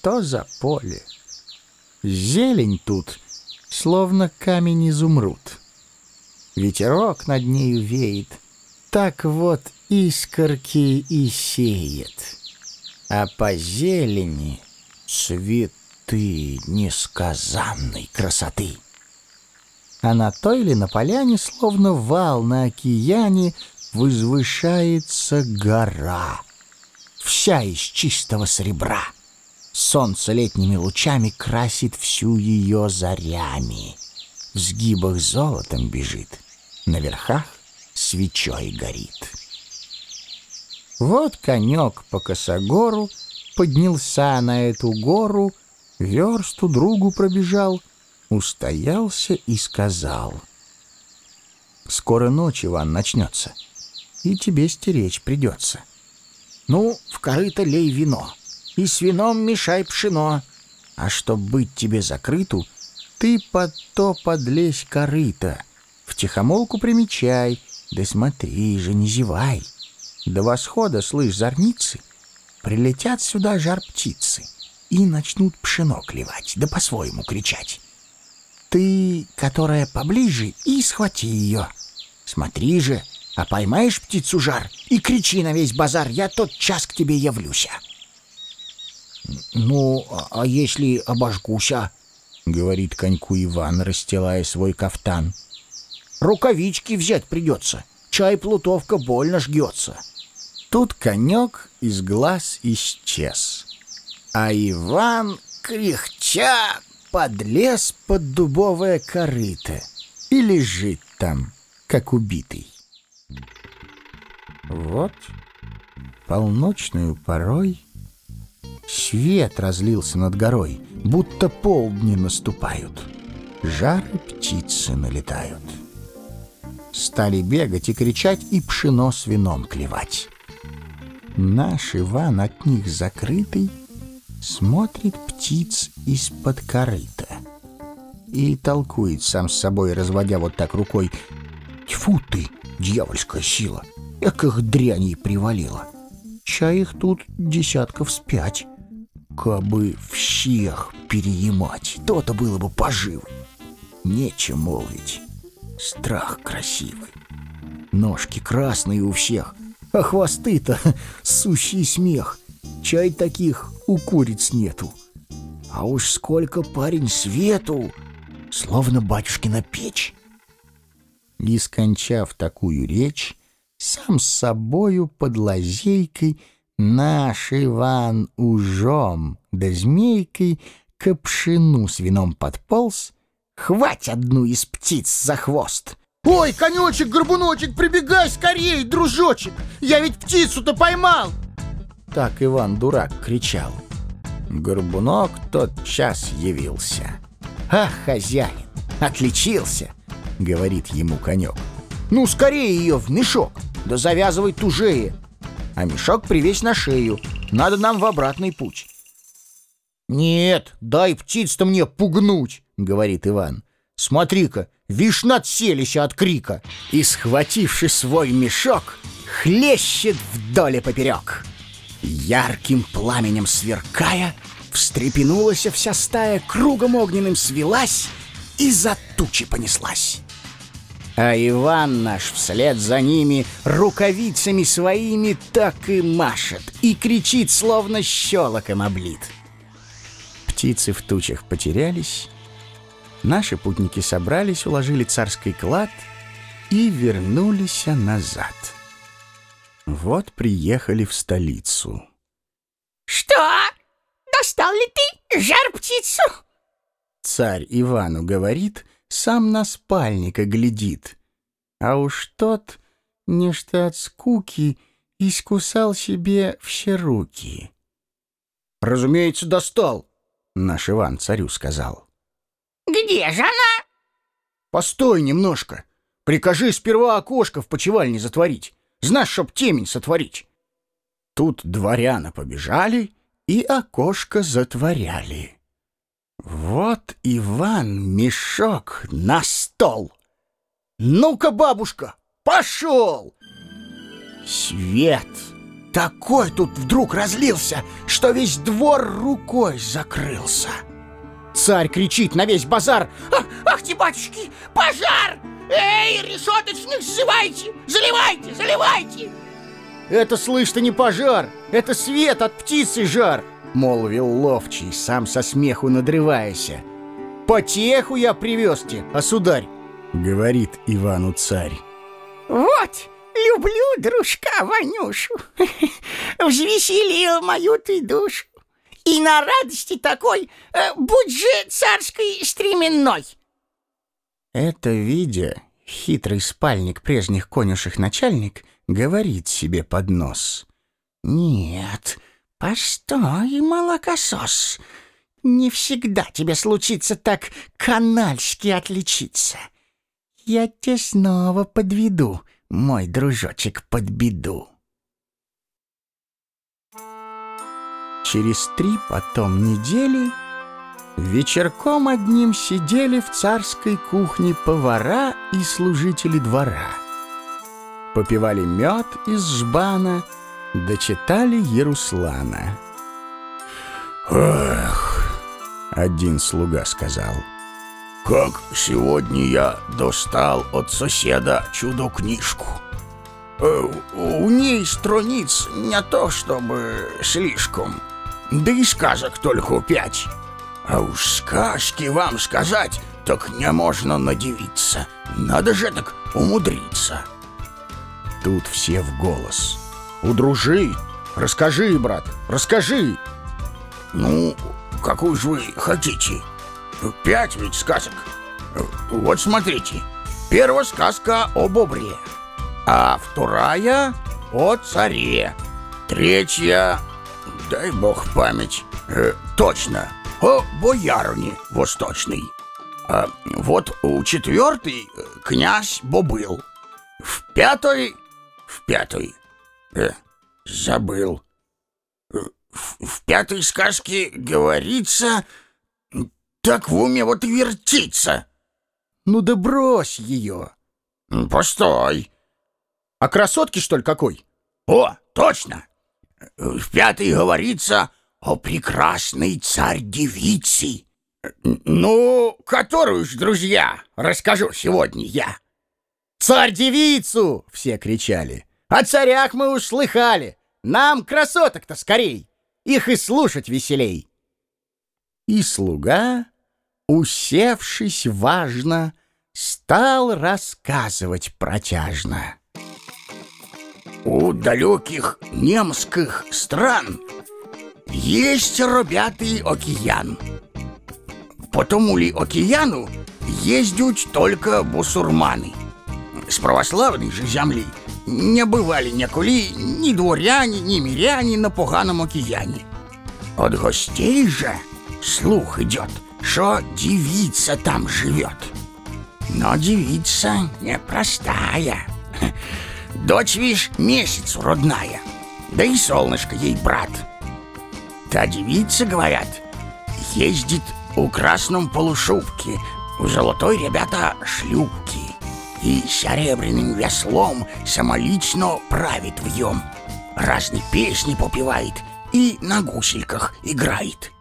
что за поле? Зелень тут, словно камень изумруд. Ветерок над нею веет, так вот искорки и сеет. А по зелени цветы несказанной красоты. А на той ли на поляне, словно вал на океане, возвышается гора, вся из чистого серебра. Солнце летними лучами красит всю ее зарями. В сгибах золотом бежит, на верхах свечой горит. Вот конек по косогору поднялся на эту гору, версту другу пробежал, устоялся и сказал. «Скоро ночь, Иван, начнется, и тебе стеречь придется. Ну, в корыто лей вино, и с вином мешай пшено, а чтоб быть тебе закрыту, ты под то подлезь корыто, в тихомолку примечай, да смотри же, не зевай. До восхода, слышь, зорницы, прилетят сюда жар птицы и начнут пшено клевать, да по-своему кричать. Ты, которая поближе, и схвати ее. Смотри же, а поймаешь птицу жар и кричи на весь базар, я тот час к тебе явлюся. «Ну, а если обожгуся?» — говорит коньку Иван, расстилая свой кафтан. «Рукавички взять придется, чай плутовка больно жгется». Тут конек из глаз исчез, а Иван, кряхча, подлез под дубовое корыто и лежит там, как убитый. Вот полночную порой свет разлился над горой, будто полдни наступают, жары птицы налетают. Стали бегать и кричать, и пшено с вином клевать. Наш Иван от них закрытый смотрит птиц из-под корыта и толкует сам с собой, разводя вот так рукой. Тьфу ты, дьявольская сила! Эк их дряней привалила! Чай их тут десятков с Кабы всех переемать, то-то было бы пожив. Нечем молвить. Страх красивый. Ножки красные у всех, а хвосты-то сущий смех. Чай таких у куриц нету. А уж сколько парень свету, словно батюшкина печь. И, скончав такую речь, сам с собою под лазейкой наш Иван ужом да змейкой к пшену с вином подполз, хвать одну из птиц за хвост. «Ой, конечек, горбуночек, прибегай скорей, дружочек! Я ведь птицу-то поймал!» Так Иван-дурак кричал. Горбунок тот час явился. «Ах, хозяин, отличился!» — говорит ему конек. «Ну, скорее ее в мешок, да завязывай тужее, а мешок привесь на шею, надо нам в обратный путь». «Нет, дай птиц-то мне пугнуть!» — говорит Иван. «Смотри-ка, Вишь, надселися от крика. И, схвативши свой мешок, хлещет вдоль и поперек. Ярким пламенем сверкая, встрепенулась вся стая, кругом огненным свелась и за тучи понеслась. А Иван наш вслед за ними рукавицами своими так и машет и кричит, словно щелоком облит. Птицы в тучах потерялись, Наши путники собрались, уложили царский клад и вернулись назад. Вот приехали в столицу. «Что? Достал ли ты жар-птицу?» Царь Ивану говорит, сам на спальника глядит. А уж тот, нечто от скуки, искусал себе все руки. «Разумеется, достал», — наш Иван царю сказал. Где же она? Постой немножко. Прикажи сперва окошко в почевальне затворить. Знаешь, чтоб темень сотворить. Тут дворяна побежали и окошко затворяли. Вот Иван мешок на стол. Ну-ка, бабушка, пошел! Свет, такой тут вдруг разлился, что весь двор рукой закрылся. Царь кричит на весь базар. Ах, ах ты, батюшки, пожар! Эй, решеточных сзывайте! Заливайте, заливайте! Это, слышь-то, не пожар, это свет от птицы жар, молвил ловчий, сам со смеху надрываясь. Потеху я привез тебе, а сударь, говорит Ивану царь. Вот, люблю дружка Ванюшу, взвеселил мою ты душу. И на радости такой, э, будь же царской стременной. Это видя, хитрый спальник прежних конюшек начальник говорит себе под нос. «Нет, постой, молокосос, не всегда тебе случится так канальски отличиться. Я тебя снова подведу, мой дружочек, под беду». Через три потом недели вечерком одним сидели в царской кухне повара и служители двора. Попивали мед из жбана, дочитали Еруслана. «Эх!» — один слуга сказал. «Как сегодня я достал от соседа чудо-книжку. Э, у ней страниц не то чтобы слишком, да и сказок только пять. А уж сказки вам сказать, так не можно надевиться. Надо же так умудриться». Тут все в голос. «Удружи! Расскажи, брат, расскажи!» «Ну, какую же вы хотите? Пять ведь сказок. Вот смотрите. Первая сказка о бобре, а вторая о царе, третья, дай бог память, э, точно, о боярине восточной. А вот у четвертой князь Бобыл, в пятой, в пятой, э, забыл. В, в пятой сказке говорится, так в уме вот и вертится. Ну да брось ее. Постой. А красотки, что ли, какой? О, точно. В пятой говорится о прекрасной царь-девице. Ну, которую ж, друзья, расскажу сегодня я. «Царь-девицу!» — все кричали. «О царях мы уж слыхали! Нам красоток-то скорей! Их и слушать веселей!» И слуга, усевшись важно, стал рассказывать протяжно. У далеких немских стран есть робятый океан. По тому ли океану ездят только бусурманы. С православной же земли не бывали ніколи ні дворяне, ні миряне на поганом океане. От гостей же слух идет, что девица там живет. Но девица непростая. Дочь, вишь, месяц родная, да и солнышко ей брат. Та девица, говорят, ездит у красном полушубке, у золотой, ребята, шлюпки и серебряным веслом самолично правит в нем. Разные песни попивает и на гусельках играет.